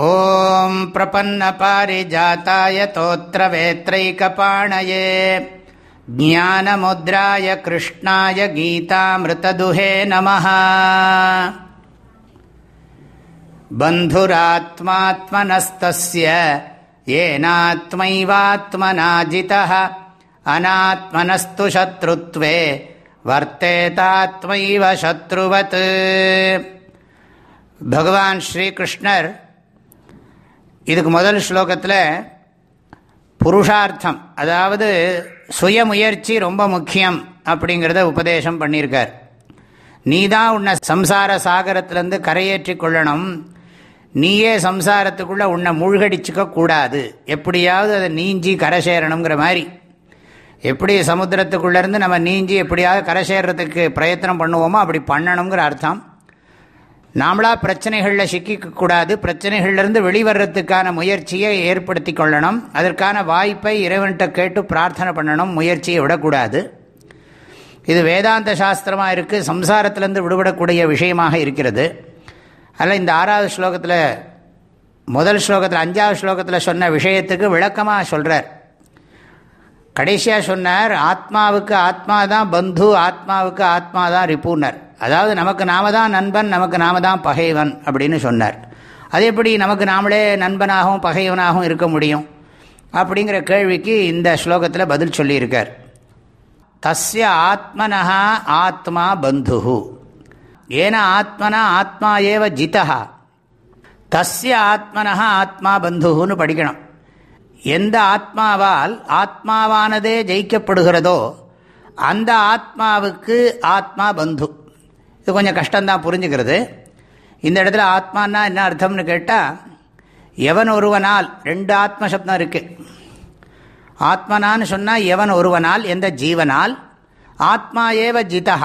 ॐ प्रपन्नपारिजाताय तोत्रवेत्रैकपाणये ज्ञानमुद्राय कृष्णाय गीतामृतदुहे नमः बन्धुरात्मात्मनस्तस्य येनात्मैवात्मनाजितः अनात्मनस्तु शत्रुत्वे वर्तेतात्मैव शत्रुवत् भगवान् श्रीकृष्णर् இதுக்கு முதல் ஸ்லோகத்தில் புருஷார்த்தம் அதாவது சுயமுயற்சி ரொம்ப முக்கியம் அப்படிங்கிறத உபதேசம் பண்ணியிருக்கார். நீ தான் உன்னை சம்சார சாகரத்திலேருந்து கரையேற்றி கொள்ளணும். நீயே சம்சாரத்துக்குள்ளே உன்னை மூழ்கடிச்சிக்க கூடாது. எப்படியாவது அதை நீஞ்சி கரை சேரணுங்கிற மாதிரி. எப்படி சமுத்திரத்துக்குள்ளேருந்து நம்ம நீஞ்சி எப்படியாவது கரை சேர்றதுக்கு பிரயத்தனம் பண்ணுவோமோ அப்படி பண்ணணுங்கிற அர்த்தம். நாமளா பிரச்சனைகளில் சிக்கிக்கக்கூடாது பிரச்சனைகள்லேருந்து வெளிவர்றதுக்கான முயற்சியை ஏற்படுத்தி கொள்ளணும். அதற்கான வாய்ப்பை இறைவன்கிட்ட கேட்டு பிரார்த்தனை பண்ணணும். முயற்சியை விடக்கூடாது. இது வேதாந்த சாஸ்திரமாக இருக்குது சம்சாரத்திலேருந்து விடுபடக்கூடிய விஷயமாக இருக்கிறது. அதில் இந்த ஆறாவது ஸ்லோகத்தில் முதல் ஸ்லோகத்தில் அஞ்சாவது ஸ்லோகத்தில் சொன்ன விஷயத்துக்கு விளக்கமாக சொல்கிறார் கடைசியாக சொன்னார் ஆத்மாவுக்கு ஆத்மா தான் பந்து ஆத்மாவுக்கு ஆத்மா தான் ரிப்பூனர் அதாவது நமக்கு நாம தான் நண்பன் நமக்கு நாம தான் பகைவன் அப்படின்னு சொன்னார். அது எப்படி நமக்கு நாமளே நண்பனாகவும் பகைவனாகவும் இருக்க முடியும்? அப்படிங்கிற கேள்விக்கு இந்த ஸ்லோகத்தில் பதில் சொல்லியிருக்கார். தஸ்ய ஆத்மனஹா ஆத்மா பந்து ஏன ஆத்மனா ஆத்மா ஏவ ஜிதா தஸ்ய ஆத்மனஹா ஆத்மா பந்துன்னு படிக்கணும். எந்த ஆத்மாவால் ஆத்மாவானதே ஜெயிக்கப்படுகிறதோ அந்த ஆத்மாவுக்கு ஆத்மா பந்து. இது கொஞ்சம் கஷ்டம்தான் புரிஞ்சுக்கிறது. இந்த இடத்துல ஆத்மானா என்ன அர்த்தம்னு கேட்டால் எவன் ஒருவனால் ரெண்டு ஆத்ம சப்தம் இருக்குது ஆத்மனான்னு சொன்னால் எவன் ஒருவனால் எந்த ஜீவனால்? ஆத்மா ஏவ ஜிதா.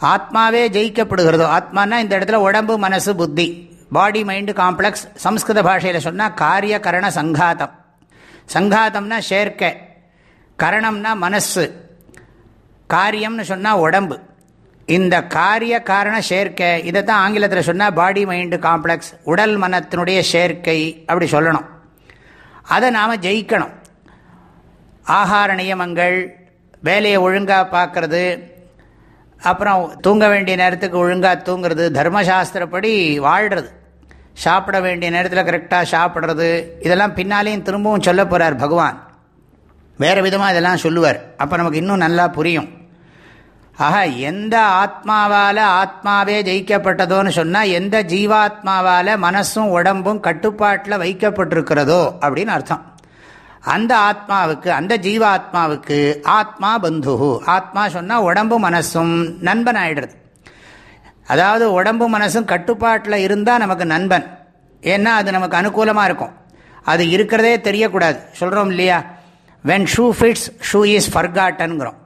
ஆத்மாவே ஜெயிக்கப்படுகிறதோ ஆத்மானா இந்த இடத்துல உடம்பு மனசு புத்தி. பாடி மைண்டு காம்ப்ளெக்ஸ் சம்ஸ்கிருத பாஷையில் சொன்னால் காரிய கரண சங்காதம். சங்காதம்னா சேர்க்கை. கரணம்னா மனசு. காரியம்னு சொன்னால் உடம்பு. இந்த காரிய காரண சேர்க்கை இதை தான் ஆங்கிலத்தில் சொன்னால் பாடி மைண்டு காம்ப்ளெக்ஸ் உடல் மனத்தினுடைய சேர்க்கை அப்படி சொல்லணும். அதை நாம் ஜெயிக்கணும். ஆகார நியமங்கள் வேலையை ஒழுங்காக பார்க்கறது அப்புறம் தூங்க வேண்டிய நேரத்துக்கு ஒழுங்காக தூங்குறது தர்மசாஸ்திரப்படி வாழ்கிறது சாப்பிட வேண்டிய நேரத்தில் கரெக்டாக சாப்பிட்றது இதெல்லாம் பின்னாலேயும் திரும்பவும் சொல்ல போகிறார் பகவான். வேறு விதமாக இதெல்லாம் சொல்லுவார். அப்போ நமக்கு இன்னும் நல்லா புரியும். ஆக எந்த ஆத்மாவால் ஆத்மாவே ஜெயிக்கப்பட்டதோன்னு சொன்னால் எந்த ஜீவாத்மாவால் மனசும் உடம்பும் கட்டுப்பாட்டில் வைக்கப்பட்டிருக்கிறதோ அப்படின்னு அர்த்தம். அந்த ஆத்மாவுக்கு அந்த ஜீவாத்மாவுக்கு ஆத்மா பந்து ஆத்மா சொன்னால் உடம்பு மனசும் நண்பன் ஆகிடுறது அதாவது உடம்பு மனசும் கட்டுப்பாட்டில் இருந்தால் நமக்கு நண்பன். ஏன்னா அது நமக்கு அனுகூலமாக இருக்கும். அது இருக்கிறதே தெரியக்கூடாது. சொல்கிறோம் இல்லையா? When shoe fits shoe is ஃபர்காட்டனுங்கிறோம்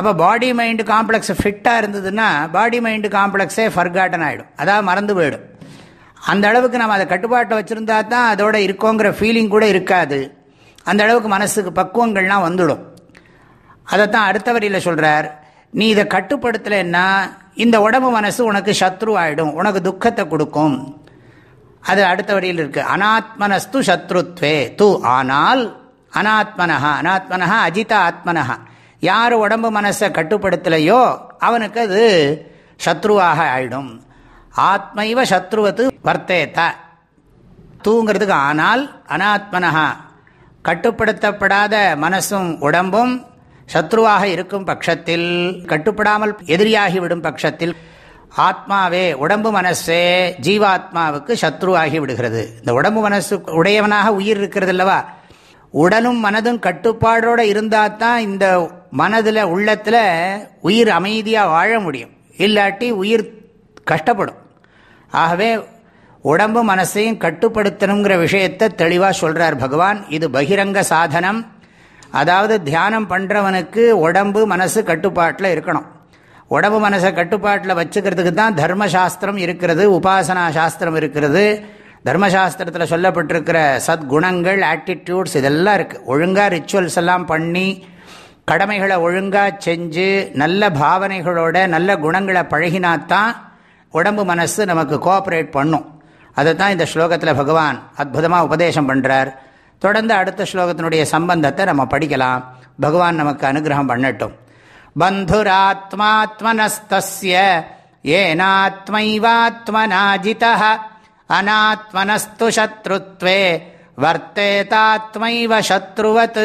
அப்போ பாடி மைண்டு காம்ப்ளெக்ஸ் ஃபிட்டாக இருந்ததுன்னா பாடி மைண்டு காம்ப்ளெக்ஸே ஃபர்காட்டன் ஆகிடும் அதாவது மறந்து போயிடும். அந்த அளவுக்கு நம்ம அதை கட்டுப்பாட்டை வச்சுருந்தா தான் அதோட இருக்கோங்கிற ஃபீலிங் கூட இருக்காது. அந்த அளவுக்கு மனசுக்கு பக்குவங்கள்லாம் வந்துடும். அதைத்தான் அடுத்த வரியில் சொல்கிறார் நீ இதை கட்டுப்படுத்தலைன்னா இந்த உடம்பு மனசு உனக்கு சத்ரு ஆகிடும் உனக்கு துக்கத்தை கொடுக்கும். அது அடுத்த வரியில் இருக்குது அனாத்மனஸ்து சத்ருத்வே து. ஆனால் அனாத்மனஹா அனாத்மனஹா அஜித ஆத்மனஹா. யார் உடம்பு மனசை கட்டுப்படுத்தலையோ அவனுக்கு அது சத்ருவாக ஆயிடும். ஆத்மைவ சத்ருவத்து வர்த்தேத்த. தூங்கிறதுக்கு ஆனால் அனாத்மனஹா. கட்டுப்படுத்தப்படாத மனசும் உடம்பும் சத்ருவாக இருக்கும் பட்சத்தில் கட்டுப்படாமல் எதிரியாகிவிடும் பட்சத்தில் ஆத்மாவே உடம்பு மனசே ஜீவாத்மாவுக்கு சத்ருவாகி விடுகிறது. இந்த உடம்பு மனசு உடையவனாக உயிர் இருக்கிறது அல்லவா? உடலும் மனதும் கட்டுப்பாடோடு இருந்தால் தான் இந்த மனதில் உள்ளத்தில் உயிர் அமைதியாக வாழ முடியும். இல்லாட்டி உயிர் கஷ்டப்படும். ஆகவே உடம்பு மனசையும் கட்டுப்படுத்தணுங்கிற விஷயத்தை தெளிவாக சொல்கிறார் பகவான். இது பகிரங்க சாதனம். அதாவது தியானம் பண்ணுறவனுக்கு உடம்பு மனசு கட்டுப்பாட்டில் இருக்கணும். உடம்பு மனசை கட்டுப்பாட்டில் வச்சுக்கிறதுக்கு தான் தர்மசாஸ்திரம் இருக்கிறது உபாசனா சாஸ்திரம் இருக்கிறது. தர்மசாஸ்திரத்தில் சொல்லப்பட்டிருக்கிற சத்குணங்கள் ஆட்டிடியூட்ஸ் இதெல்லாம் இருக்குது ஒழுங்காக ரிச்சுவல்ஸ் எல்லாம் பண்ணி கடமைகளை ஒழுங்காக செஞ்சு நல்ல பாவனைகளோட நல்ல குணங்களை பழகினாத்தான் உடம்பு மனசு நமக்கு கோஆப்ரேட் பண்ணும். அதை தான் இந்த ஸ்லோகத்தில் பகவான் அற்புதமாக உபதேசம் பண்ணுறார் தொடர்ந்து அடுத்த ஸ்லோகத்தினுடைய சம்பந்தத்தை நம்ம படிக்கலாம். பகவான் நமக்கு அனுகிரகம் பண்ணட்டும். பந்துராத்மாத்மனஸ்திய ஏனாத்மைவாத்மனாஜித அநாத்மனஸ்து சத்ருத்வே வர்த்தேதாத்மைவ சத்ருவத்